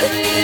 with